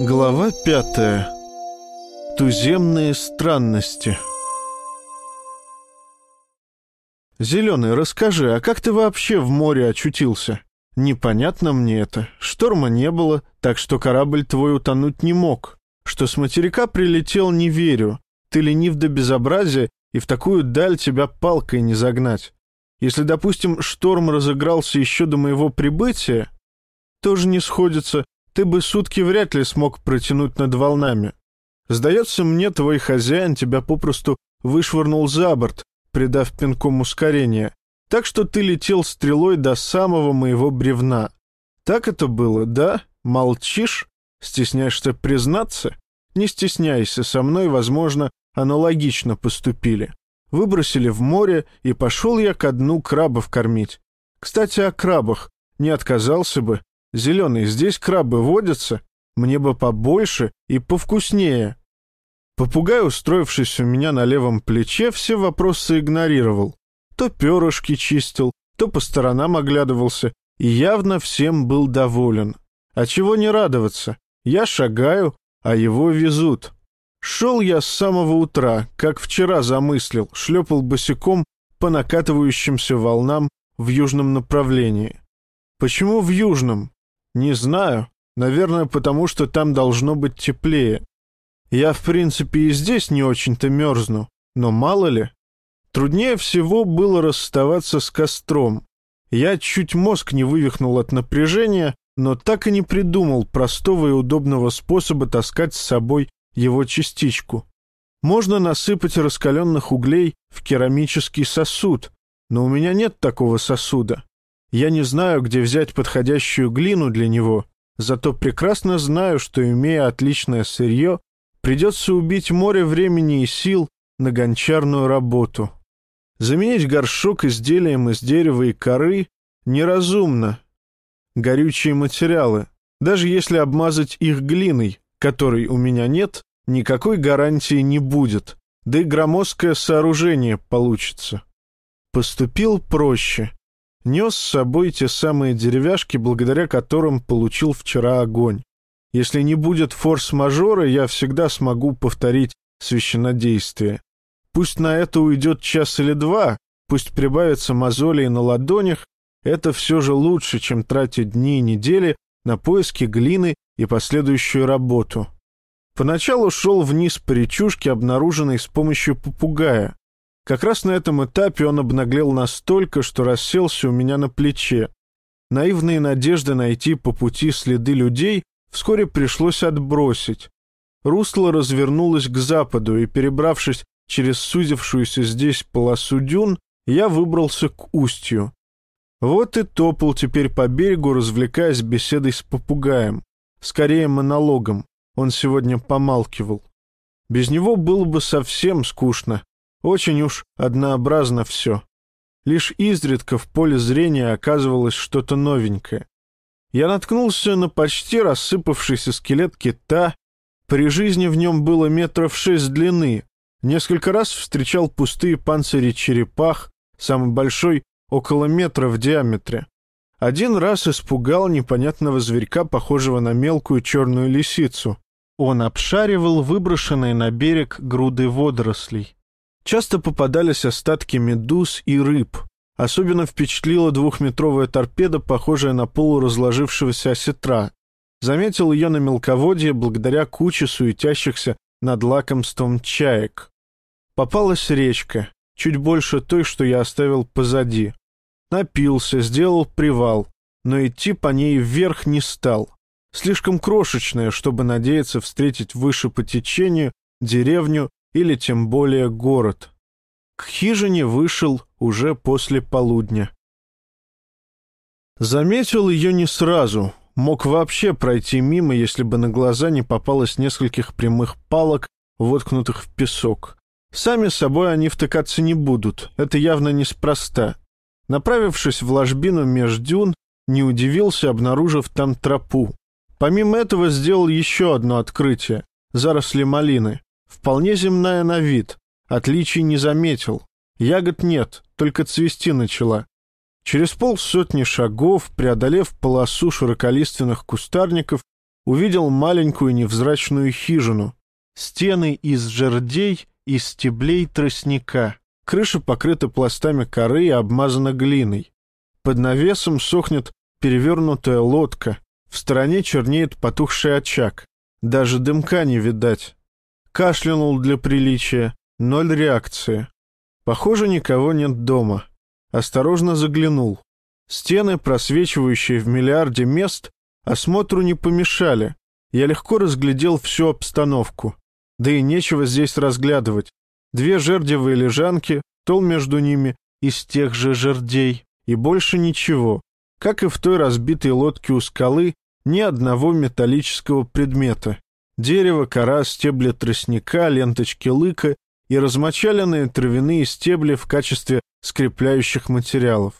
Глава пятая. Туземные странности. «Зеленый, расскажи, а как ты вообще в море очутился? Непонятно мне это. Шторма не было, так что корабль твой утонуть не мог. Что с материка прилетел, не верю. Ты ленив до безобразия, и в такую даль тебя палкой не загнать. Если, допустим, шторм разыгрался еще до моего прибытия, тоже не сходится, ты бы сутки вряд ли смог протянуть над волнами. Сдается мне, твой хозяин тебя попросту вышвырнул за борт, придав пинком ускорения, так что ты летел стрелой до самого моего бревна. Так это было, да? Молчишь? Стесняешься признаться? Не стесняйся, со мной, возможно, аналогично поступили. Выбросили в море, и пошел я ко дну крабов кормить. Кстати, о крабах. Не отказался бы, Зеленый, здесь крабы водятся? Мне бы побольше и повкуснее. Попугай, устроившись у меня на левом плече, все вопросы игнорировал. То перышки чистил, то по сторонам оглядывался, и явно всем был доволен. А чего не радоваться? Я шагаю, а его везут. Шел я с самого утра, как вчера замыслил, шлепал босиком по накатывающимся волнам в южном направлении. Почему в южном? «Не знаю. Наверное, потому что там должно быть теплее. Я, в принципе, и здесь не очень-то мерзну, но мало ли. Труднее всего было расставаться с костром. Я чуть мозг не вывихнул от напряжения, но так и не придумал простого и удобного способа таскать с собой его частичку. Можно насыпать раскаленных углей в керамический сосуд, но у меня нет такого сосуда. Я не знаю, где взять подходящую глину для него, зато прекрасно знаю, что, имея отличное сырье, придется убить море времени и сил на гончарную работу. Заменить горшок изделием из дерева и коры неразумно. Горючие материалы, даже если обмазать их глиной, которой у меня нет, никакой гарантии не будет, да и громоздкое сооружение получится. Поступил проще нес с собой те самые деревяшки, благодаря которым получил вчера огонь. Если не будет форс-мажора, я всегда смогу повторить священнодействие. Пусть на это уйдет час или два, пусть прибавятся мозолей на ладонях, это все же лучше, чем тратить дни и недели на поиски глины и последующую работу. Поначалу шел вниз по речушке, обнаруженной с помощью попугая. Как раз на этом этапе он обнаглел настолько, что расселся у меня на плече. Наивные надежды найти по пути следы людей вскоре пришлось отбросить. Русло развернулось к западу, и, перебравшись через сузившуюся здесь полосу дюн, я выбрался к устью. Вот и топал теперь по берегу, развлекаясь беседой с попугаем. Скорее монологом. Он сегодня помалкивал. Без него было бы совсем скучно, очень уж однообразно все. Лишь изредка в поле зрения оказывалось что-то новенькое. Я наткнулся на почти рассыпавшийся скелет кита. При жизни в нем было метров шесть длины. Несколько раз встречал пустые панцири черепах, самый большой — около метра в диаметре. Один раз испугал непонятного зверька, похожего на мелкую черную лисицу. Он обшаривал выброшенные на берег груды водорослей. Часто попадались остатки медуз и рыб. Особенно впечатлила двухметровая торпеда, похожая на полуразложившегося осетра. Заметил ее на мелководье благодаря куче суетящихся над лакомством чаек. Попалась речка, чуть больше той, что я оставил позади. Напился, сделал привал, но идти по ней вверх не стал. Слишком крошечная, чтобы надеяться встретить выше по течению деревню или тем более город. К хижине вышел уже после полудня. Заметил ее не сразу, мог вообще пройти мимо, если бы на глаза не попалось нескольких прямых палок, воткнутых в песок. Сами собой они втыкаться не будут, это явно неспроста. Направившись в ложбину меж дюн, не удивился, обнаружив там тропу. Помимо этого сделал еще одно открытие — заросли малины. Вполне земная на вид, отличий не заметил. Ягод нет, только цвести начала. Через полсотни шагов, преодолев полосу широколиственных кустарников, увидел маленькую невзрачную хижину. Стены из жердей и стеблей тростника. Крыша покрыта пластами коры и обмазана глиной. Под навесом сохнет перевернутая лодка. В стороне чернеет потухший очаг. Даже дымка не видать. Кашлянул для приличия. Ноль реакции. Похоже, никого нет дома. Осторожно заглянул. Стены, просвечивающие в миллиарде мест, осмотру не помешали. Я легко разглядел всю обстановку. Да и нечего здесь разглядывать. Две жердевые лежанки, стол между ними из тех же жердей, и больше ничего. Как и в той разбитой лодке у скалы, ни одного металлического предмета. Дерево, кора, стебли тростника, ленточки лыка и размочаленные травяные стебли в качестве скрепляющих материалов.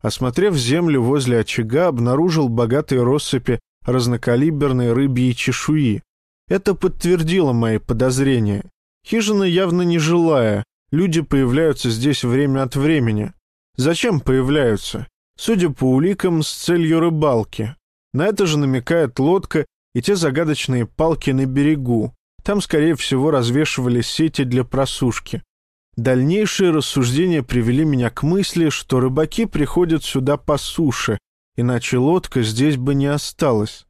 Осмотрев землю возле очага, обнаружил богатые россыпи разнокалиберной рыбьей чешуи. Это подтвердило мои подозрения. Хижина явно не жилая, люди появляются здесь время от времени. Зачем появляются? Судя по уликам, с целью рыбалки. На это же намекает лодка и те загадочные палки на берегу. Там, скорее всего, развешивали сети для просушки. Дальнейшие рассуждения привели меня к мысли, что рыбаки приходят сюда по суше, иначе лодка здесь бы не осталась.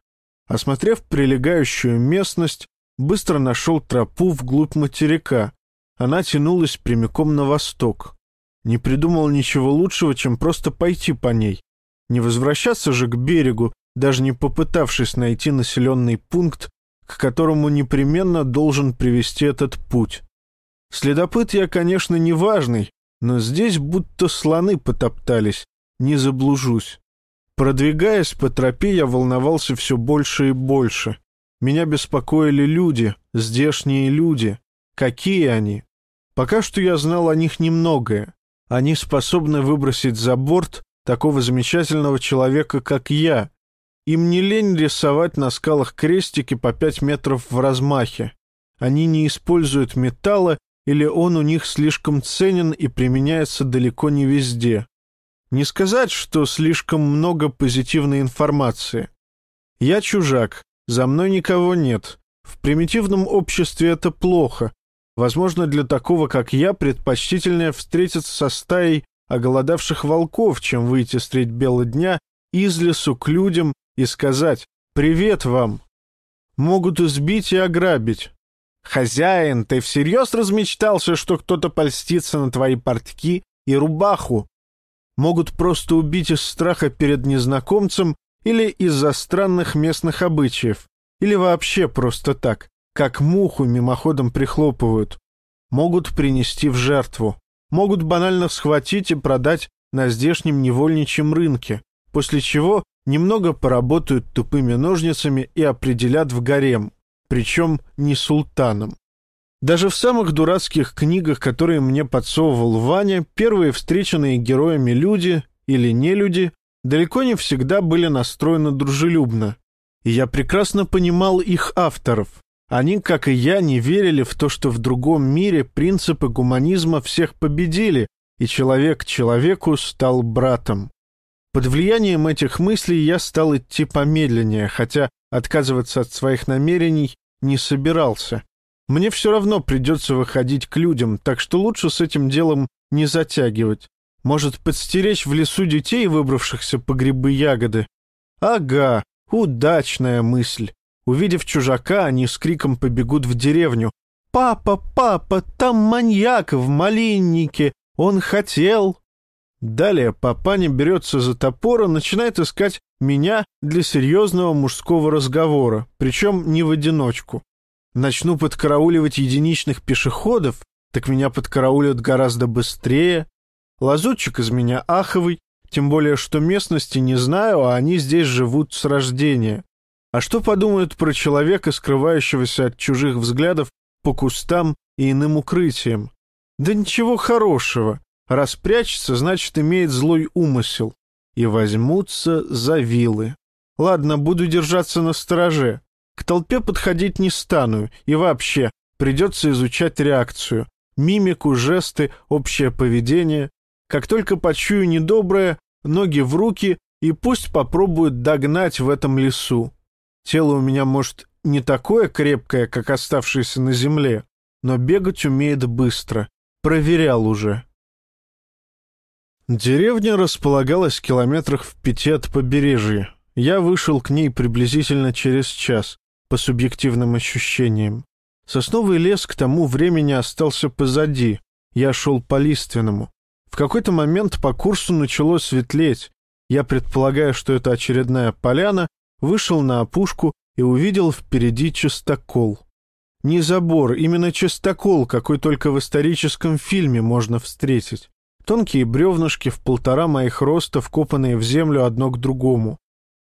Осмотрев прилегающую местность, быстро нашел тропу вглубь материка. Она тянулась прямиком на восток. Не придумал ничего лучшего, чем просто пойти по ней. Не возвращаться же к берегу, даже не попытавшись найти населенный пункт, к которому непременно должен привести этот путь. Следопыт я, конечно, не важный, но здесь будто слоны потоптались, не заблужусь. Продвигаясь по тропе, я волновался все больше и больше. Меня беспокоили люди, здешние люди. Какие они? Пока что я знал о них немногое. Они способны выбросить за борт такого замечательного человека, как я, им не лень рисовать на скалах крестики по пять метров в размахе. Они не используют металла, или он у них слишком ценен и применяется далеко не везде. Не сказать, что слишком много позитивной информации. Я чужак, за мной никого нет. В примитивном обществе это плохо. Возможно, для такого, как я, предпочтительнее встретиться со стаей оголодавших волков, чем выйти средь бела дня из лесу к людям и сказать «Привет вам!» Могут избить и ограбить. «Хозяин, ты всерьез размечтался, что кто-то польстится на твои портки и рубаху?» Могут просто убить из страха перед незнакомцем или из-за странных местных обычаев, или вообще просто так, как муху мимоходом прихлопывают. Могут принести в жертву. Могут банально схватить и продать на здешнем невольничьем рынке, после чего немного поработают тупыми ножницами и определят в гарем, причем не султаном. Даже в самых дурацких книгах, которые мне подсовывал Ваня, первые встреченные героями люди или не люди далеко не всегда были настроены дружелюбно. И я прекрасно понимал их авторов. Они, как и я, не верили в то, что в другом мире принципы гуманизма всех победили, и человек человеку стал братом. Под влиянием этих мыслей я стал идти помедленнее, хотя отказываться от своих намерений не собирался. Мне все равно придется выходить к людям, так что лучше с этим делом не затягивать. Может, подстеречь в лесу детей, выбравшихся по грибы-ягоды? Ага, удачная мысль. Увидев чужака, они с криком побегут в деревню. «Папа, папа, там маньяк в малиннике! Он хотел...» Далее папаня берется за топор и начинает искать меня для серьезного мужского разговора, причем не в одиночку. Начну подкарауливать единичных пешеходов, так меня подкараулят гораздо быстрее. Лазутчик из меня аховый, тем более что местности не знаю, а они здесь живут с рождения. А что подумают про человека, скрывающегося от чужих взглядов по кустам и иным укрытиям? Да ничего хорошего. Распрячется, значит, имеет злой умысел. И возьмутся за вилы. Ладно, буду держаться на стороже. К толпе подходить не стану. И вообще, придется изучать реакцию. Мимику, жесты, общее поведение. Как только почую недоброе, ноги в руки, и пусть попробуют догнать в этом лесу. Тело у меня, может, не такое крепкое, как оставшееся на земле, но бегать умеет быстро. Проверял уже. Деревня располагалась в километрах в пяти от побережья. Я вышел к ней приблизительно через час, по субъективным ощущениям. Сосновый лес к тому времени остался позади. Я шел по лиственному. В какой-то момент по курсу начало светлеть. Я, предполагая, что это очередная поляна, вышел на опушку и увидел впереди частокол. Не забор, именно частокол, какой только в историческом фильме можно встретить. Тонкие бревнышки в полтора моих роста, вкопанные в землю одно к другому.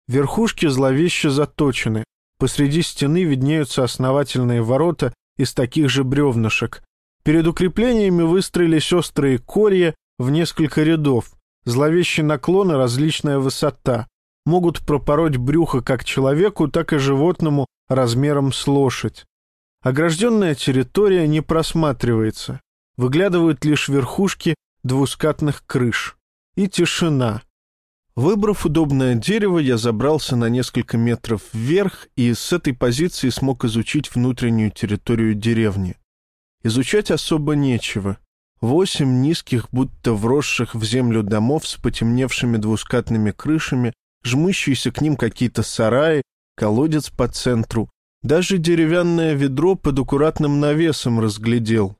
Верхушки зловеще заточены. Посреди стены виднеются основательные ворота из таких же бревнышек. Перед укреплениями выстроились острые колья в несколько рядов. Зловещие наклоны, различная высота. Могут пропороть брюхо как человеку, так и животному размером с лошадь. Огражденная территория не просматривается. Выглядывают лишь верхушки двускатных крыш. И тишина. Выбрав удобное дерево, я забрался на несколько метров вверх и с этой позиции смог изучить внутреннюю территорию деревни. Изучать особо нечего. Восемь низких, будто вросших в землю домов с потемневшими двускатными крышами, жмущиеся к ним какие-то сараи, колодец по центру, даже деревянное ведро под аккуратным навесом разглядел.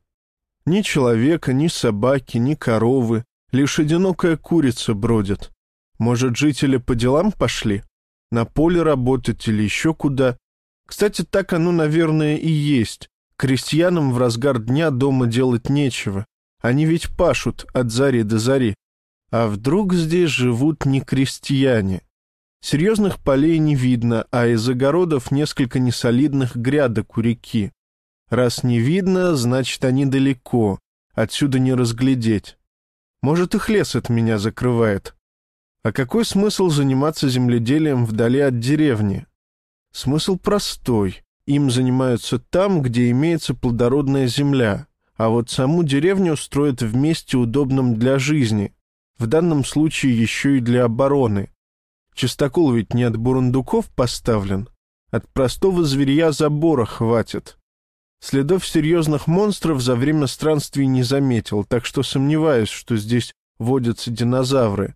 Ни человека, ни собаки, ни коровы, лишь одинокая курица бродит. Может, жители по делам пошли? На поле работать или еще куда? Кстати, так оно, наверное, и есть. Крестьянам в разгар дня дома делать нечего. Они ведь пашут от зари до зари. А вдруг здесь живут не крестьяне? Серьезных полей не видно, а из огородов несколько несолидных грядок у реки. Раз не видно, значит, они далеко. Отсюда не разглядеть. Может, их лес от меня закрывает. А какой смысл заниматься земледелием вдали от деревни? Смысл простой. Им занимаются там, где имеется плодородная земля, а вот саму деревню строят в месте, удобном для жизни, в данном случае еще и для обороны. Чистокол ведь не от бурундуков поставлен, от простого зверья забора хватит. Следов серьезных монстров за время странствий не заметил, так что сомневаюсь, что здесь водятся динозавры.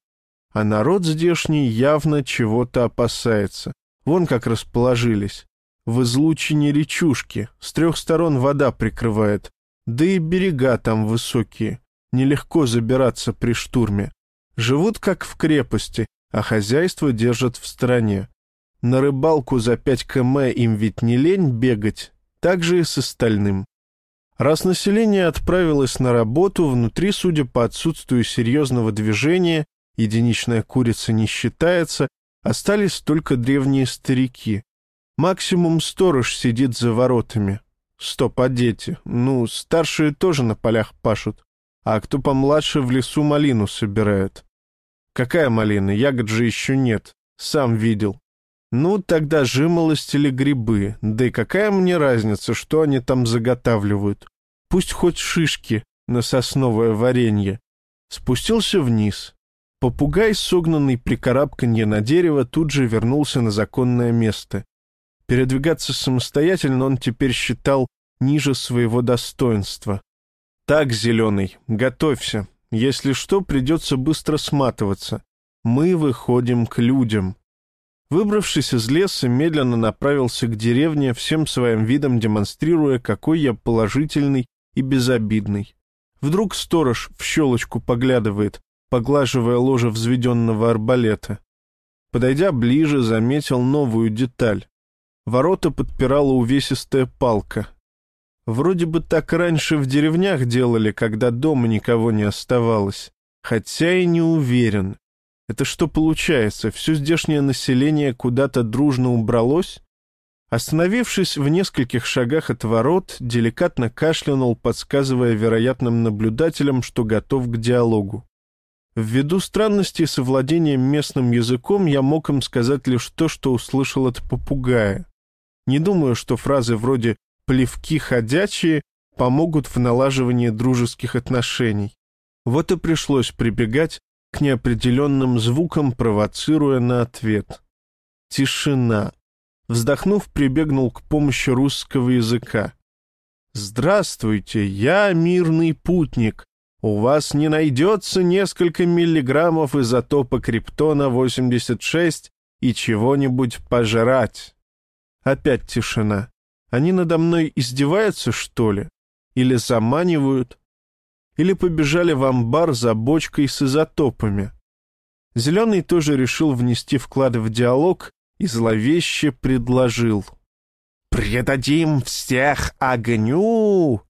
А народ здешний явно чего-то опасается. Вон как расположились. В излучине речушки, с трех сторон вода прикрывает, да и берега там высокие. Нелегко забираться при штурме. Живут как в крепости, а хозяйство держат в стороне. На рыбалку за пять км им ведь не лень бегать, так же и с остальным. Раз население отправилось на работу, внутри, судя по отсутствию серьезного движения, единичная курица не считается, остались только древние старики. Максимум сторож сидит за воротами. Стоп, а дети? Ну, старшие тоже на полях пашут. А кто помладше в лесу малину собирает. Какая малина? Ягод же еще нет. Сам видел. Ну, тогда жимолость или грибы. Да и какая мне разница, что они там заготавливают? Пусть хоть шишки на сосновое варенье. Спустился вниз. Попугай, согнанный при карабканье на дерево, тут же вернулся на законное место. Передвигаться самостоятельно он теперь считал ниже своего достоинства. «Так, Зеленый, готовься. Если что, придется быстро сматываться. Мы выходим к людям». Выбравшись из леса, медленно направился к деревне, всем своим видом демонстрируя, какой я положительный и безобидный. Вдруг сторож в щелочку поглядывает, поглаживая ложе взведенного арбалета. Подойдя ближе, заметил новую деталь. Ворота подпирала увесистая палка. Вроде бы так раньше в деревнях делали, когда дома никого не оставалось. Хотя и не уверен. Это что получается, все здешнее население куда-то дружно убралось? Остановившись в нескольких шагах от ворот, деликатно кашлянул, подсказывая вероятным наблюдателям, что готов к диалогу. Ввиду странностей со владением местным языком я мог им сказать лишь то, что услышал от попугая. Не думаю, что фразы вроде «плевки ходячие» помогут в налаживании дружеских отношений. Вот и пришлось прибегать к неопределенным звукам, провоцируя на ответ. Тишина. Вздохнув, прибегнул к помощи русского языка. «Здравствуйте, я мирный путник. У вас не найдется несколько миллиграммов изотопа криптона-86 и чего-нибудь пожрать?» Опять тишина. Они надо мной издеваются, что ли? Или заманивают? Или побежали в амбар за бочкой с изотопами? Зеленый тоже решил внести вклад в диалог и зловеще предложил — «Предадим всех огню!»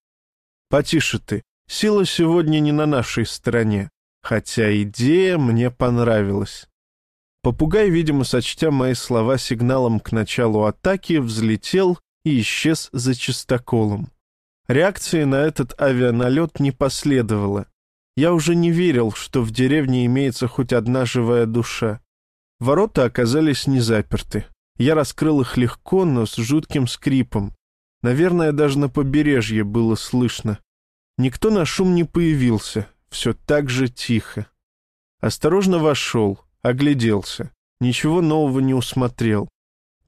«Потише ты, сила сегодня не на нашей стороне, хотя идея мне понравилась». Попугай, видимо, сочтя мои слова сигналом к началу атаки, взлетел и исчез за чистоколом. Реакции на этот авианалет не последовало. Я уже не верил, что в деревне имеется хоть одна живая душа. Ворота оказались не заперты. Я раскрыл их легко, но с жутким скрипом. Наверное, даже на побережье было слышно. Никто на шум не появился, все так же тихо. Осторожно вошел, огляделся. Ничего нового не усмотрел.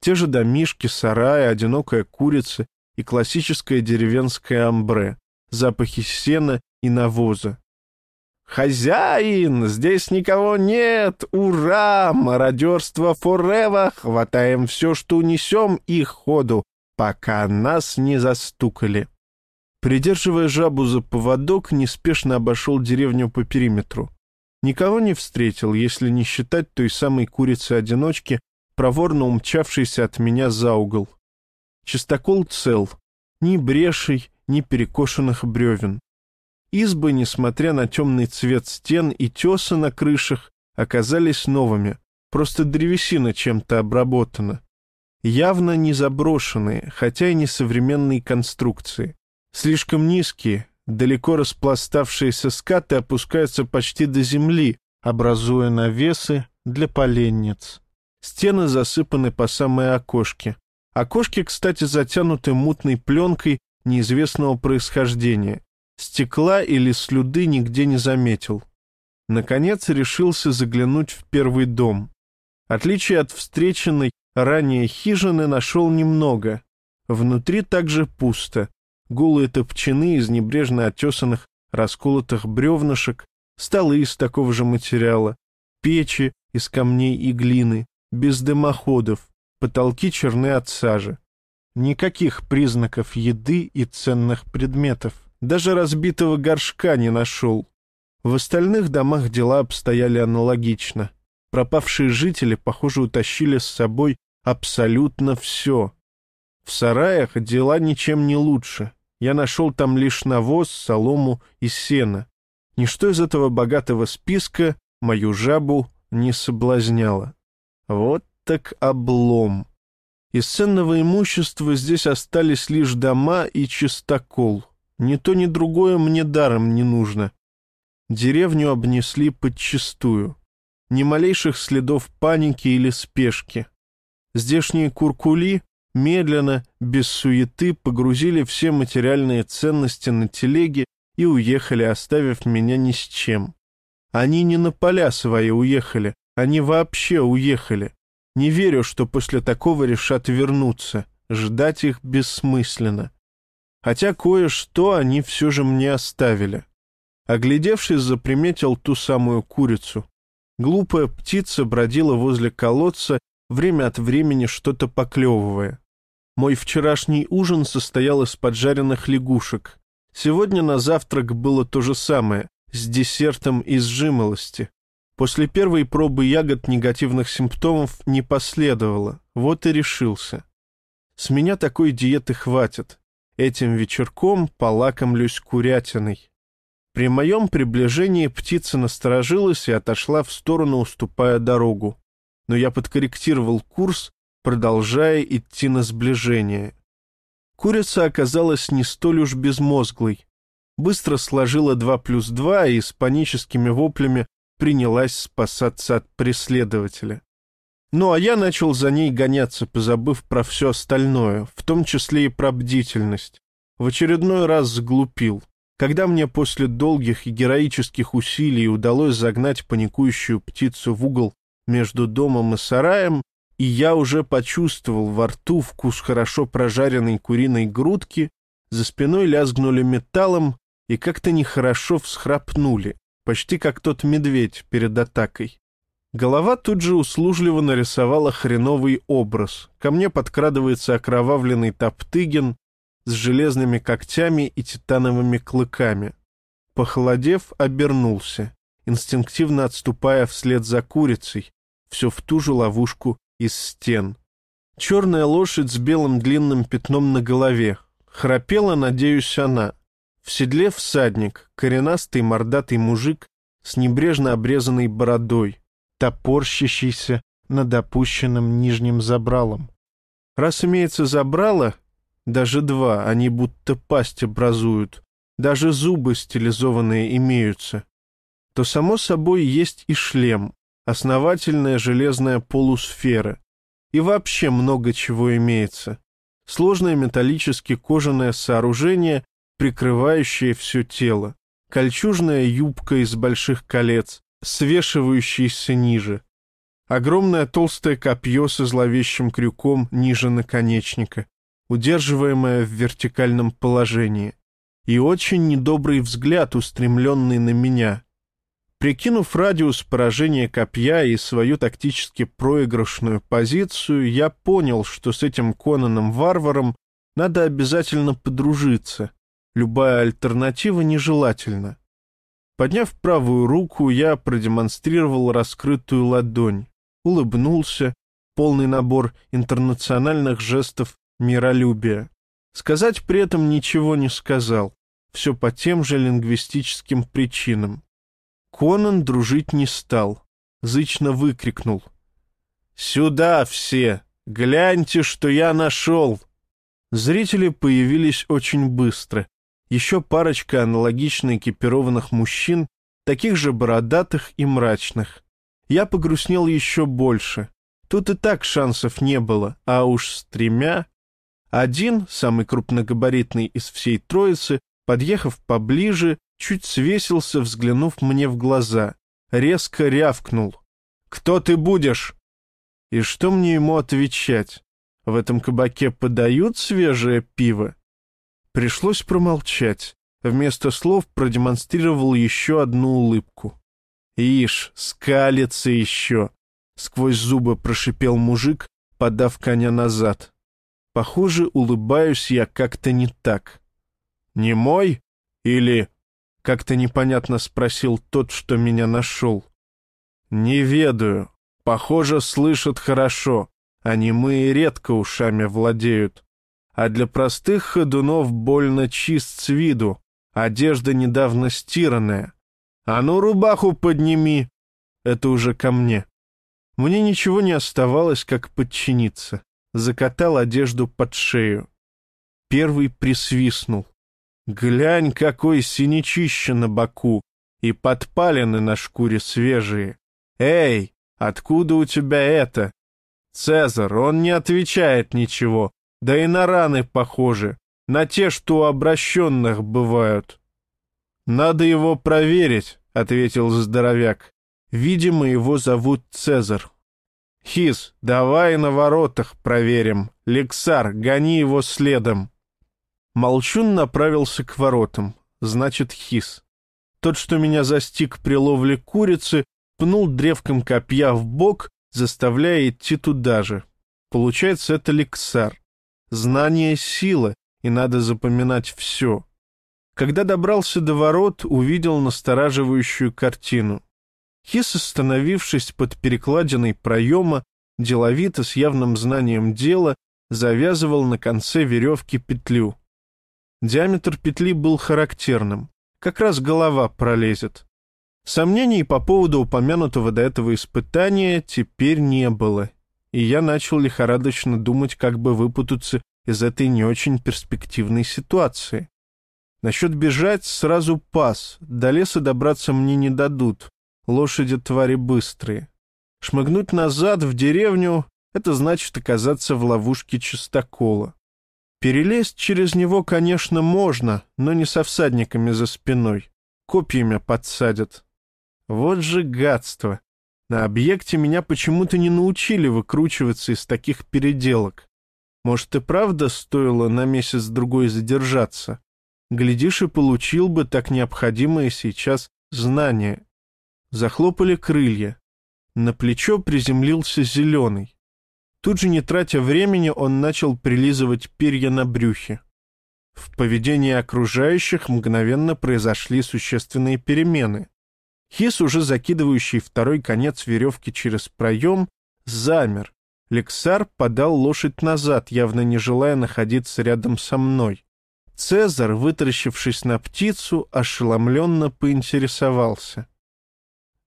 Те же домишки, сараи, одинокая курица и классическое деревенское амбре, запахи сена и навоза. «Хозяин! Здесь никого нет! Ура! Мародерство форева! Хватаем все, что унесем, и ходу, пока нас не застукали!» Придерживая жабу за поводок, неспешно обошел деревню по периметру. Никого не встретил, если не считать той самой курицы-одиночки, проворно умчавшейся от меня за угол. Чистокол цел, ни брешей, ни перекошенных бревен. Избы, несмотря на темный цвет стен и тесы на крышах, оказались новыми, просто древесина чем-то обработана. Явно не заброшенные, хотя и не современные конструкции. Слишком низкие, далеко распластавшиеся скаты опускаются почти до земли, образуя навесы для поленниц. Стены засыпаны по самые окошки. Окошки, кстати, затянуты мутной пленкой неизвестного происхождения. Стекла или слюды нигде не заметил. Наконец решился заглянуть в первый дом. Отличие от встреченной ранее хижины нашел немного. Внутри также пусто. Голые топчаны из небрежно отесанных расколотых бревнышек, столы из такого же материала, печи из камней и глины, без дымоходов, потолки черны от сажи. Никаких признаков еды и ценных предметов. Даже разбитого горшка не нашел. В остальных домах дела обстояли аналогично. Пропавшие жители, похоже, утащили с собой абсолютно все. В сараях дела ничем не лучше. Я нашел там лишь навоз, солому и сено. Ничто из этого богатого списка мою жабу не соблазняло. Вот так облом. Из ценного имущества здесь остались лишь дома и чистокол. Ни то, ни другое мне даром не нужно. Деревню обнесли подчистую. Ни малейших следов паники или спешки. Здешние куркули медленно, без суеты, погрузили все материальные ценности на телеги и уехали, оставив меня ни с чем. Они не на поля свои уехали, они вообще уехали. Не верю, что после такого решат вернуться. Ждать их бессмысленно хотя кое-что они все же мне оставили. Оглядевшись, заприметил ту самую курицу. Глупая птица бродила возле колодца, время от времени что-то поклевывая. Мой вчерашний ужин состоял из поджаренных лягушек. Сегодня на завтрак было то же самое, с десертом из жимолости. После первой пробы ягод негативных симптомов не последовало, вот и решился. С меня такой диеты хватит. Этим вечерком полакомлюсь курятиной. При моем приближении птица насторожилась и отошла в сторону, уступая дорогу. Но я подкорректировал курс, продолжая идти на сближение. Курица оказалась не столь уж безмозглой. Быстро сложила два плюс два и с паническими воплями принялась спасаться от преследователя. Ну, а я начал за ней гоняться, позабыв про все остальное, в том числе и про бдительность. В очередной раз сглупил. Когда мне после долгих и героических усилий удалось загнать паникующую птицу в угол между домом и сараем, и я уже почувствовал во рту вкус хорошо прожаренной куриной грудки, за спиной лязгнули металлом и как-то нехорошо всхрапнули, почти как тот медведь перед атакой. Голова тут же услужливо нарисовала хреновый образ. Ко мне подкрадывается окровавленный Топтыгин с железными когтями и титановыми клыками. Похолодев, обернулся, инстинктивно отступая вслед за курицей, все в ту же ловушку из стен. Черная лошадь с белым длинным пятном на голове. Храпела, надеюсь, она. В седле всадник, коренастый мордатый мужик с небрежно обрезанной бородой, топорщащийся над опущенным нижним забралом. Раз имеется забрало, даже два, они будто пасть образуют, даже зубы стилизованные имеются, то, само собой, есть и шлем, основательная железная полусфера, и вообще много чего имеется. Сложное металлически кожаное сооружение, прикрывающее все тело, кольчужная юбка из больших колец, свешивающаяся ниже, огромное толстое копье со зловещим крюком ниже наконечника, удерживаемое в вертикальном положении, и очень недобрый взгляд, устремленный на меня, Прикинув радиус поражения копья и свою тактически проигрышную позицию, я понял, что с этим Конаном-варваром надо обязательно подружиться. Любая альтернатива нежелательна. Подняв правую руку, я продемонстрировал раскрытую ладонь, улыбнулся, полный набор интернациональных жестов миролюбия. Сказать при этом ничего не сказал, все по тем же лингвистическим причинам. Конан дружить не стал. Зычно выкрикнул. «Сюда все! Гляньте, что я нашел!» Зрители появились очень быстро. Еще парочка аналогично экипированных мужчин, таких же бородатых и мрачных. Я погрустнел еще больше. Тут и так шансов не было, а уж с тремя... Один, самый крупногабаритный из всей троицы, подъехав поближе, чуть свесился, взглянув мне в глаза, резко рявкнул. «Кто ты будешь?» И что мне ему отвечать? В этом кабаке подают свежее пиво? Пришлось промолчать. Вместо слов продемонстрировал еще одну улыбку. «Ишь, скалится еще!» Сквозь зубы прошипел мужик, подав коня назад. Похоже, улыбаюсь я как-то не так. «Не мой? Или как-то непонятно спросил тот, что меня нашел. «Не ведаю. Похоже, слышат хорошо. Они мы редко ушами владеют. А для простых ходунов больно чист с виду. Одежда недавно стиранная. А ну, рубаху подними!» Это уже ко мне. Мне ничего не оставалось, как подчиниться. Закатал одежду под шею. Первый присвистнул. Глянь, какой синячище на боку, и подпалины на шкуре свежие. Эй, откуда у тебя это? Цезар, он не отвечает ничего, да и на раны похожи, на те, что у обращенных бывают. Надо его проверить, — ответил здоровяк. Видимо, его зовут Цезар. Хис, давай на воротах проверим. Лексар, гони его следом. Молчун направился к воротам, значит, хис. Тот, что меня застиг при ловле курицы, пнул древком копья в бок, заставляя идти туда же. Получается, это лексар. Знание — сила, и надо запоминать все. Когда добрался до ворот, увидел настораживающую картину. Хис, остановившись под перекладиной проема, деловито, с явным знанием дела, завязывал на конце веревки петлю. Диаметр петли был характерным. Как раз голова пролезет. Сомнений по поводу упомянутого до этого испытания теперь не было, и я начал лихорадочно думать, как бы выпутаться из этой не очень перспективной ситуации. Насчет бежать сразу пас, до леса добраться мне не дадут, лошади твари быстрые. Шмыгнуть назад в деревню — это значит оказаться в ловушке чистокола. Перелезть через него, конечно, можно, но не со всадниками за спиной. Копьями подсадят. Вот же гадство. На объекте меня почему-то не научили выкручиваться из таких переделок. Может, и правда стоило на месяц-другой задержаться? Глядишь, и получил бы так необходимое сейчас знание. Захлопали крылья. На плечо приземлился зеленый. Тут же, не тратя времени, он начал прилизывать перья на брюхе. В поведении окружающих мгновенно произошли существенные перемены. Хис, уже закидывающий второй конец веревки через проем, замер. Лексар подал лошадь назад, явно не желая находиться рядом со мной. Цезарь, вытаращившись на птицу, ошеломленно поинтересовался.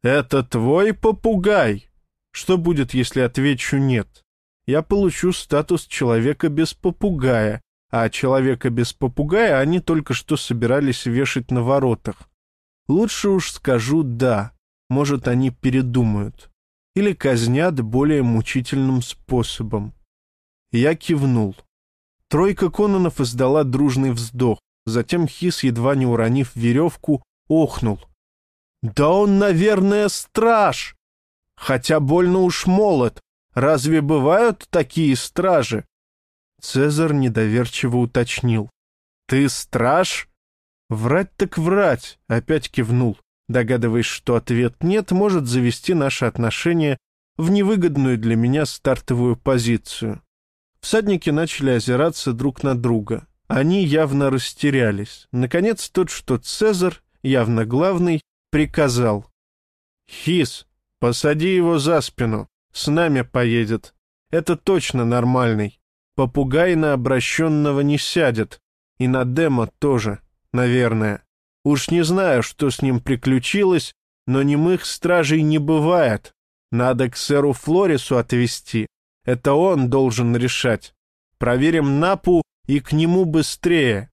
«Это твой попугай? Что будет, если отвечу «нет»?» Я получу статус человека без попугая, а человека без попугая они только что собирались вешать на воротах. Лучше уж скажу «да», может, они передумают. Или казнят более мучительным способом. Я кивнул. Тройка кононов издала дружный вздох. Затем Хис, едва не уронив веревку, охнул. «Да он, наверное, страж! Хотя больно уж молод. Разве бывают такие стражи?» Цезарь недоверчиво уточнил. «Ты страж?» «Врать так врать», — опять кивнул, догадываясь, что ответ «нет» может завести наши отношения в невыгодную для меня стартовую позицию. Всадники начали озираться друг на друга. Они явно растерялись. Наконец, тот, что Цезарь, явно главный, приказал. «Хис, посади его за спину, с нами поедет. Это точно нормальный. Попугай на обращенного не сядет. И на Демо тоже, наверное. Уж не знаю, что с ним приключилось, но немых стражей не бывает. Надо к сэру Флорису отвезти. Это он должен решать. Проверим Напу и к нему быстрее.